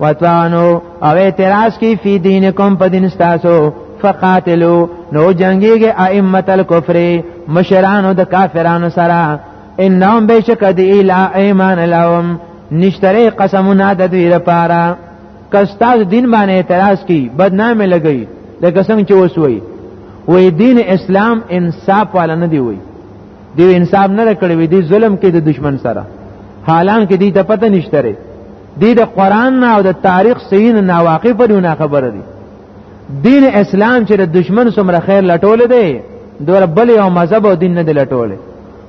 وتوانو او اعتراض کی فی دینکم په دین تاسو فقاتلو نو جنگیږي ائمه الکفر مشرانو د کافرانو سره انهم بشک دی لا ایمان لهم نشتره قسمونه د دوی لپاره کستاز دین باندې اعتراض کی بدنامه لګی لکه څنګه چې وسوي وې دین اسلام انصاف والا نه دی وې دی انصاف نه کړی وې دی ظلم کې د دشمن سره حالان کې دی ته پته نشته دی د قران نه او د تاریخ صحیح نه ناواقف دی نه خبره دی دین اسلام چې د دشمن سمره خیر لټول دی دور بل یو مذهب او دین نه دی لټول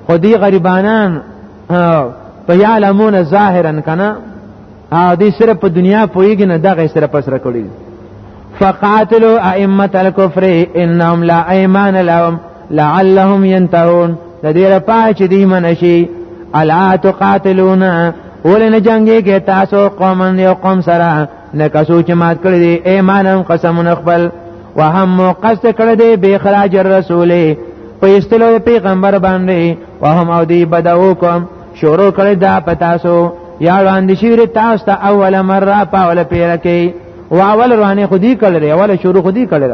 خو دی غریبانان په یعلمون ظاهرا کنه او دی سره په دنیا پویږي نه دغه سره پسره کړی فقاتلوا ائمه الكفر انهم لا ايمان لهم لعلهم ينتهون د دې لپاره چې دی من شي الا تقاتلون ولې نه جنگي کې تاسو قومن یو قوم سره نه کسو چې مات کړی دی ایمانم قسمونه خپل وهم قصد کړی دی به خراج الرسول په استلو پیغمبر باندې وهم او دی بدو کوم شروع کړی دا پتاسو یا وړاندې شوی تاسو ته اوله مره په اوله پیره کې واول روانه خودي کړل اوله شروع خودي کړل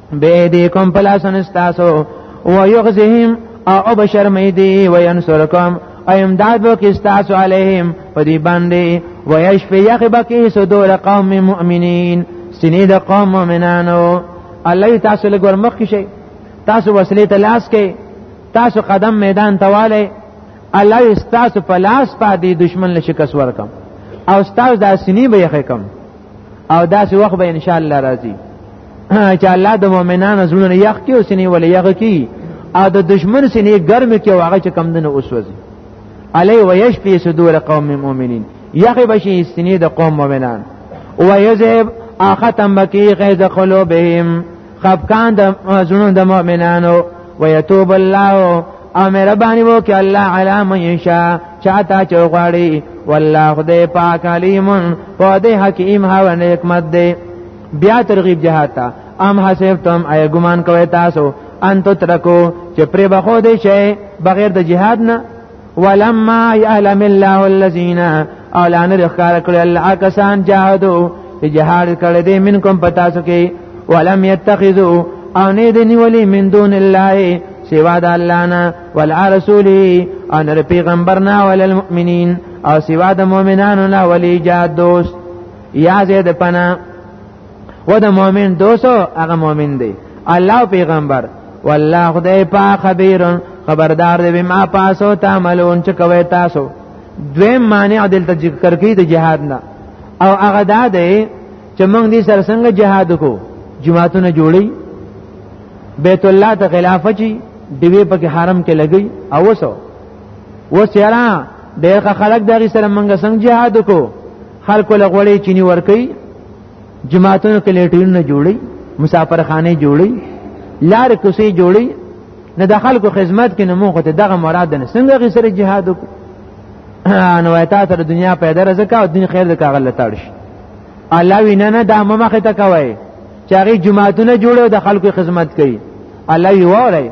به دې کوم پلاسن استاسو و یغزهم او بشر مې دی و ينصرکم او امداد وکي استاسو علیهم په دې باندې و یشفی یخبکی صدور قوم مؤمنین سینې د قوم مؤمنانو الله تاسو لګور مخ کې شي تاسو وسلې ته لاس کې تاسو قدم میدان تواله الله استاسو په لاس پاتې دشمن له شکست ورکم او استاسو د سینې به یې کم او داسې وخت به ان شاء الله راځي چې الله د مؤمنانو زړونه یخ کې او سینې ولې یخ کې او د دشمن سینې ګرم کې او هغه چې کم دنه اوسوځي علی ويشفي صدور قوم مؤمنین یخ بشي سینې د قوم مؤمنان ويذهب اختم بکی غیظ قلوبهم خفقان د زړونو د مؤمنانو ويتوب الله او مهرباني وکي الله علی من یشا چاته چوغړی والله خدای پاک علیم په دې حکیم هاو حکمت دی بیا ترغیب جهاد ته ام حسبتم ای ګمان کوي تاسو ان تترکو چې پرې بخو دې شي بغیر د جهاد نه ولما يعلم الله الذين او لانه رخار کړل الله کسان جهادو چې جهاد کړی دې منکم پتا سو کې ولم يتخذوا او نه دې نیولې من دون الله سوا د الله نه ول رسوله ان پیغمبرنا ول المؤمنین او سوا د مؤمنانو نه ولی جاد دوست یا زید پنا و د مؤمن دوسو هغه مؤمن دی الله پیغمبر والله خدای پاک خبیر خبردار دی بما پاسو تعملون چې کوي تاسو دویم مانع دلته ذکر کوي د جهاد نه او هغه دا دی چې موږ دې سره څنګه جهاد کو جماعتونه جوړي بیت الله ته خلاف چی دیوی پکې حرم کې لګي او وسو وسیرا ډېر خلک دغه سره منګه څنګه جهاد کو خلکو له غوړې چینی ورکي جماعتونو کې لیټرونه جوړي مسافرخانه جوړي لار کوسي جوړي نه د خلکو خدمت کې نمو خو ته دغه مراد نه څنګه غي سره جهاد وکړو نو ایتا تر دنیا پیدا رزق او دین خیر د کاغل لتاړ شي الله وینا نه د مخه ته کوي چې هغه جماعتونه جوړو د خلکو خدمت کوي الله یې وره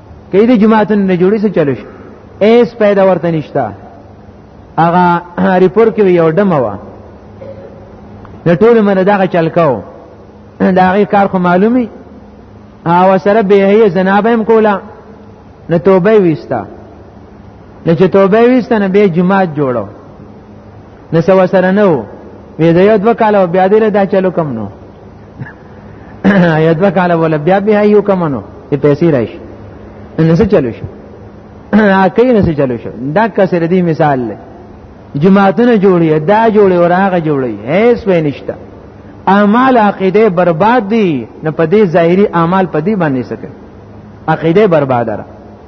کله دې جماعتون نه جوړي څه چلو شي ایس پیدا ورته نشتا هغه ریپورت کې یو دمه و د ټول من دغه چلکاو دا غي کار خو معلومي او سره به هي جناب هم کولا نه توبه وستا نه چې توبه وستا نه به جماعت جوړو نه سوا سره نو وی دا یو دوه کاله بیا دې دا چلو کم نو یا دوه کاله ولا بیا بیا یو کمنو په پیسې راشي نه څه چلو شو کای نه څه چلو شو دا کسر دی مثال لې جماعتونه جوړي دا جوړي او هغه جوړي هیڅ به نشته اعمال عقیده برباد دي نه په دې ظاهري اعمال په دې باندې سکه عقیده برباد را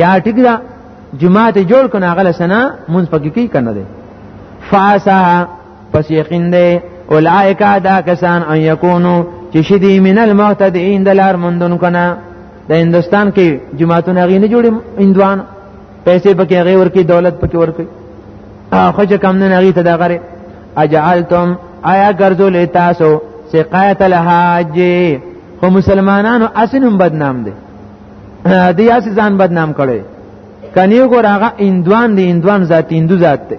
یا ټیک دا جماعت جوړ کنه هغه سنا مونږ پکې کی کنه دی فاسا پس یقین دی اولائک دا کسان ان یکونو چې شدی من المعتدین دلار مندون کنه د هندستان کې جماعتونه غي نه جوړي اندوان پیسې پکې غي ورکی دولت پکې ورکی خو چې کم نه غي ته دا غره اجعلتم آیا ګرځول تاسو سقایت الحاج خو مسلمانانو اسنم بدنام دي دی اسی ځان بدنام کړي کني ګور هغه اندوان دی اندوان ذات اندو ذات دی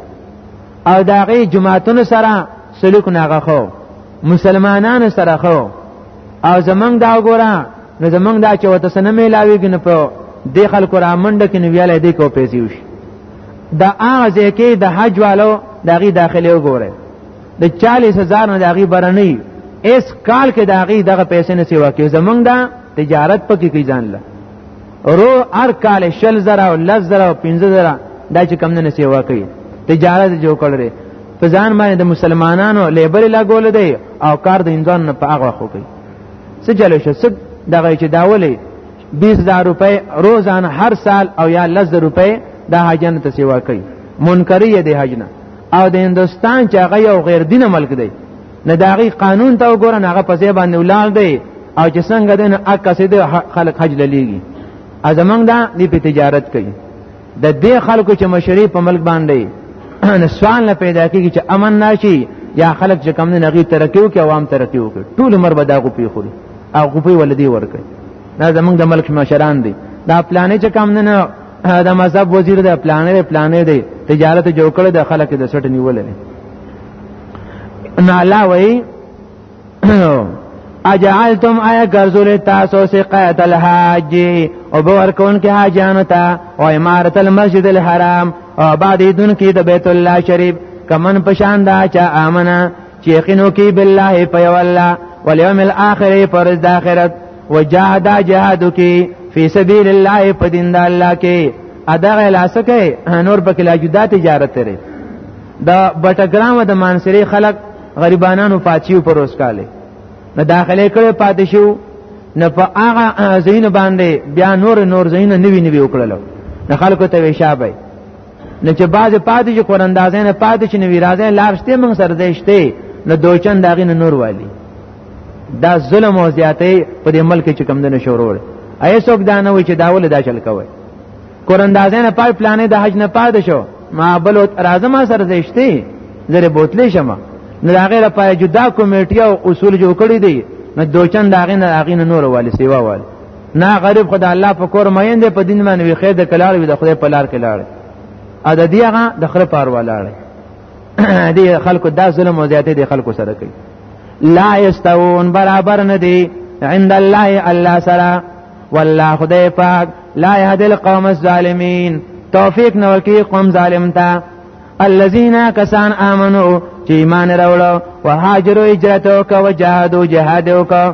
او داغه جماعتونو سره سلوک ناغه خو مسلمانانو سره خو او زمنګ دا ګوره نو زمنګ دا چې وته سن ملاویږي نه په د خلکو را منډه کې نیواله دی کو پیسې وشي دا هغه ځکه د حج والو دغه داخله وګوره د 40000 نه دغه برنی اس کال کې دغه دغه پیسې نه سیوا کې زمنګ دا تجارت پکې کوي ځان له رو هر کال شل زره او لس زره او پنځه زره دا چې کم نه سیوا کوي تجارت جو کړی په ځان باندې د مسلمانانو لیبر لګول دی او کار د هندوان نه په هغه خو کوي څه چلو شو څه دغه چې داولې 20000 روپۍ روزانه هر سال او یا 10000 روپۍ د حاجن ته سیوا کوي منکری دی حاجنه او د هندستان چې هغه یو غیر دین ملک دی نه داغي قانون ته وګوره نه هغه په ځای باندې ولال دی او چې څنګه دین اکه سي د خلک حج للیږي ازمنګ دا دی په تجارت کوي د دې خلکو چې مشری په ملک باندې نه سوال نه پیدا کیږي چې امن ناشي یا خلک چې کم نه نغي ترقیو کې عوام ترقیو کې ټول عمر به دا غوپی خوري او غوپی ولدی ورکړي دا زمنګ د ملک مشران دي دا پلانې چې کم نه دا مذهب وزیر د پلانې پلانې دی تجارت جوړ کړي د خلک د سټ نیول نه الله وای اجعلتم ایا ګرځول تاسو سقایت الحاج او باور کون کې حاجانو ته او امارت المسجد الحرام او بعد دن کې د بیت الله شریف کمن پشان دا چا امنه چې یقینو کې بالله په یو الله والیوم الاخر پر د اخرت وجاهد جهادو کې فی سبیل الله په دین د الله کې اداغه لاسکه نور په کلا جدا تجارت لري د بټګرام د مانسری خلک غریبانانو پاتیو پر اوسکاله نه داخله کړي پاتې شو نه په هغه زین باندې بیا نور نور زین نوی نوی وکړلو نه خلکو ته وشابه نه چې بعضې پاتې چې قراندازې نه پاتې چې نوی راځې لار شته موږ سره دی شته نه دوچن داغې نه نور والی دا ظلم او زیاتې په دې ملک کې کم دنه شروع اي څوک دا نه وي چې داول دا چل کوي قراندازې نه پای پلانې د حج نه پاتې شو ما بل راځه ما سره دی شته زره بوتلې شمه نه هغه لپاره جدا کمیټه او اصول جوړ کړی دی نه دوچن داغه نه هغه نور والی سیوا والی نه غریب خدای الله په کور مین دی په دین باندې وی خیر د کلار وی د خدای په لار کې لاړ ا د دې هغه د خره پار ولاړ دی خلکو دا ظلم او زیاتې دی خلکو سره کوي لا یستوون برابر نه دی عند الله الله سره والله خدای پاک لا يهدي القوم الظالمين توفیق نو کی قوم ظالم تا الذين كسان امنوا چې ایمان راوړو وهاجروا هجرت وکړو جهاد او جهاد وکړو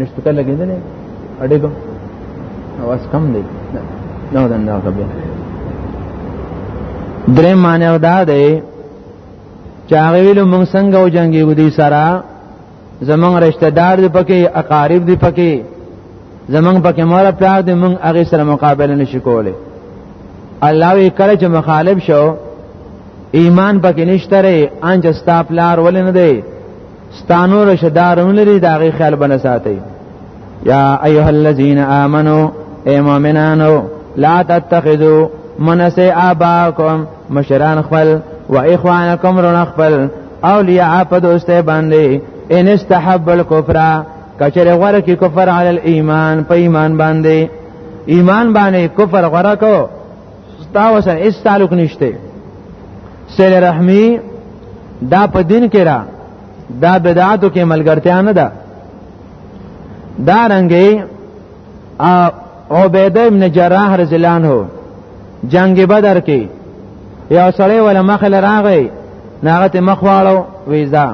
نشته کله کېدل اډې کو اواز کم دی نو دا نه غبي درې معنی دا دی چې هغه ویلو موږ څنګه و جنگي ودي سره زمون رشتہ دار دی پکې اقارب دی پکې زمون پکې مور پلار دی موږ هغه سره مقابله نشو کولای الله وی کړ چې مخالف شو ایمان پکې نشته ری انج ستا پلار ولې نه دی ستانو رشدارون لري دا غي خیال بنه ساتي یا ایها الذین آمنو اے مؤمنانو لا تتخذوا منسی آباکم مشران خپل و اخوانکم رون خپل اولیاء په دوسته باندې ان استحب الكفر کچره غره کې کفر علی الايمان په ایمان باندې ایمان باندې کفر غره کو ستا وسره هیڅ تعلق نشته سره رحمی دا په دین کې را دا بدعاتو کې ملګرتیا نه ده دا رنګي عبیده ابن جراح رضی الله عنه جنگ بدر کې یو سړی ولا مخ لراغی ناغه مخ واړو ویزا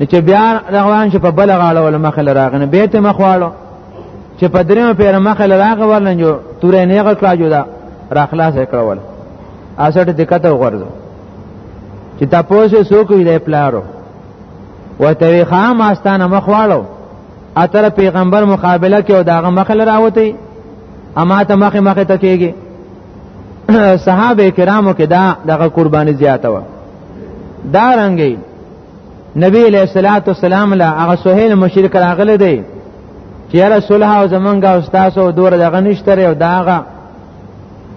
چې بیا روان شي په بل غاړه ول مخه لراغنه به ته مخواړو چې په دریم پیر مخه لراغه ورلنجو تورې نه غل کلاجو دا را خلاص کړول اسټ دقت وغورځو چې تاسو سوق وی دی پلارو وته وی خام استانه مخواړو اتر پیغمبر مقابله کې او داغه مخه لراوتی اما ته مخه مخه تکیږي صحابه کرامو کې دا دغه قرباني زیاته و دا رنګي نبی علیہ الصلوۃ والسلام لا هغه سهیل مشرک راغله دی چې رسول الله زمونږه استاد او دور دغه نشتره او داغه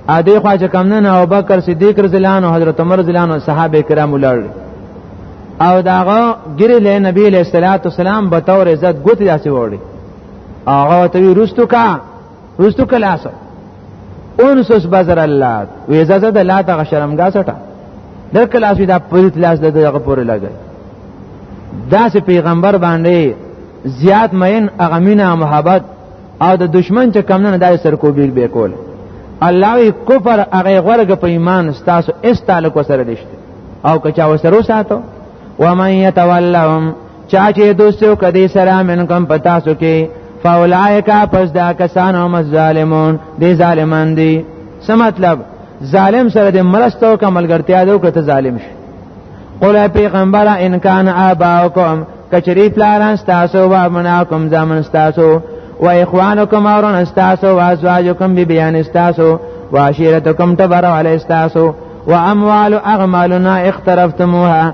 ا دې خوا چې کم نه او بکر صدیق رضی الله عنه حضرت عمر رضی الله عنه صحابه کرام لړ او داغه ګری له نبی علیہ الصلوۃ والسلام به تور عزت ګوت داسې وړي هغه ته وی رستو کا رستو کلاسو انسس بذر اللات وی زازه د لات غ شرمګا سټه در کلاس دا پولیت لاس د دغه پورې لګي دا سه پیغمبر باندې زیات مین اغمینا محبت او د دشمن چې کم نه دای سر کو بیل به کول الله وی کفر هغه غورګ په ایمان ستاسو اس تعلق سره دشته او کچا وسرو ساتو ومن يتولهم چا چې دوستو کدی سره من کوم پتا سو کې فاولائک پس دا کسان هم ظالمون دي ظالمان دي څه مطلب ظالم سره د مرستو کملګرتیا دو کته ظالم شي قول پیغمبر ان کان اباؤکم کچری پلاران ستاسو و مناکم زمن ستاسو و اخوانکم اورن ستاسو و ازواجکم بی بیان ستاسو و عشیرتکم تبرو علی ستاسو و اموال اغمالنا اخترفتموها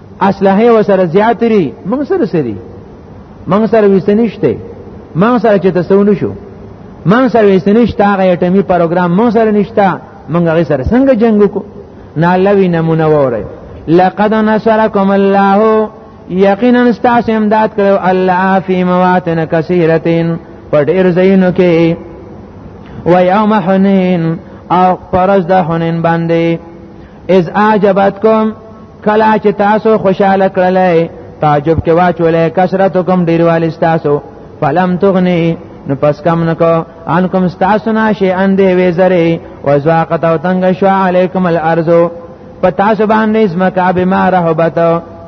اسلحه وسره زیات لري موږ سره سری موږ سره وسنیشته موږ سره چې تسونه شو موږ سره وسنیشته هغه اټمی پروګرام موږ سره نشته موږ هغه سره څنګه جنگ وکړو نه الله وی نمونه وره لقد نصرکم الله یقینا استاسو امداد کړو الله فی مواطن کثیرتین پټ ارزینو کې و یوم حنین او پرز د حنین باندې اذ اعجبتکم کلا چې تاسو خوشاله کړلای تعجب کې واچولې کثرتکم ډیروالی تاسو فلم تغنی نو پس کم نکو انکم تاسو نه شي اندې وې زره او زواقت او تنگ شو علیکم الارض پتا سو باندې زمکا به ما رهبت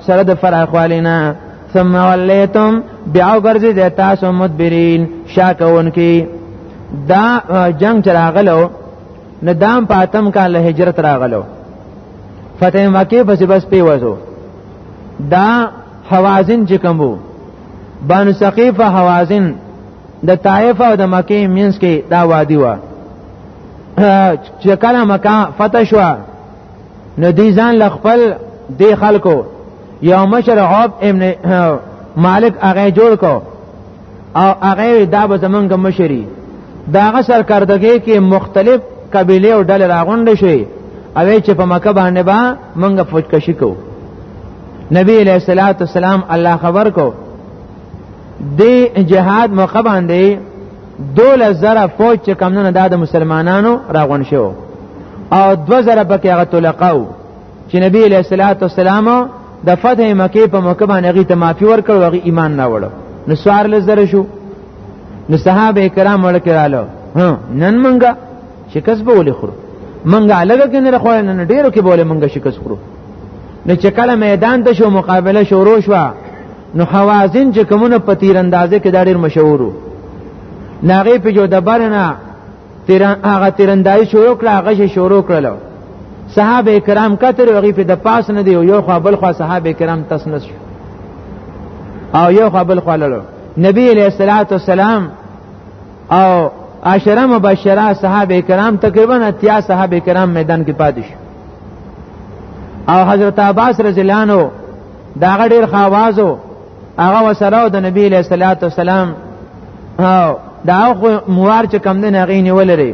سره د فراخوالینا ثم ولیتم بیا ګرځي د تاسو مدبرین شاکون کی دا جنگ چراغلو نه دام په اتم کال له هجرت راغلو فتح مکه پس بس پیوزو دا حوازن چې کوم وو بانو ثقيفه حوازن د طائف او د مکه مینس کې دا وادي و چې کله مکه فتح شو نو دي ځان لخپل دی خلکو یو مشر عوب ابن مالک هغه جوړ کو او هغه دا به زمونږ مشري داغه سرکردګي کې مختلف قبيله او ډلې راغونډې شي او چې په مکه باندې با مونږ فوجکشي کو نبی علیہ الصلوۃ والسلام الله خبر کو دی جهاد موقع باندې دوله زره فوج چې کمونه د مسلمانانو راغون شو او دو زره پکې هغه طلقاو چې نبی علیہ الصلوۃ والسلام د فتح مکه په موقع باندې غي ته معافي ورکړ او غي ایمان نه وړو نو سوار لزر شو نو صحابه کرام ورکړالو ها نن منګه شکست به ولې خورو منګه الګه کې نه خو نن ډیرو کې بوله منګه شکست خورو نو چې کله میدان ته شو مقابله شروع شو نو حوازن چې کومه په تیر اندازې کې دا ډیر مشهورو ناغه په جو د برنه تیر هغه تیرندای شروع کړه هغه شروع کړلو صحابه کرام کتر هغه په د پاس نه دی یو خو بل خو صحابه کرام تسنس شو او یو خو بل خو لړو نبی علیہ الصلوۃ والسلام او عشره مبشره صحابه کرام تقریبا اتیا صحابه کرام میدان کې پاتې شو او حضرت عباس رضی الله عنه دا غډیر خواوازو هغه وسره د نبی له صلوات والسلام او دا خو موار چې کم دین هغه نیول لري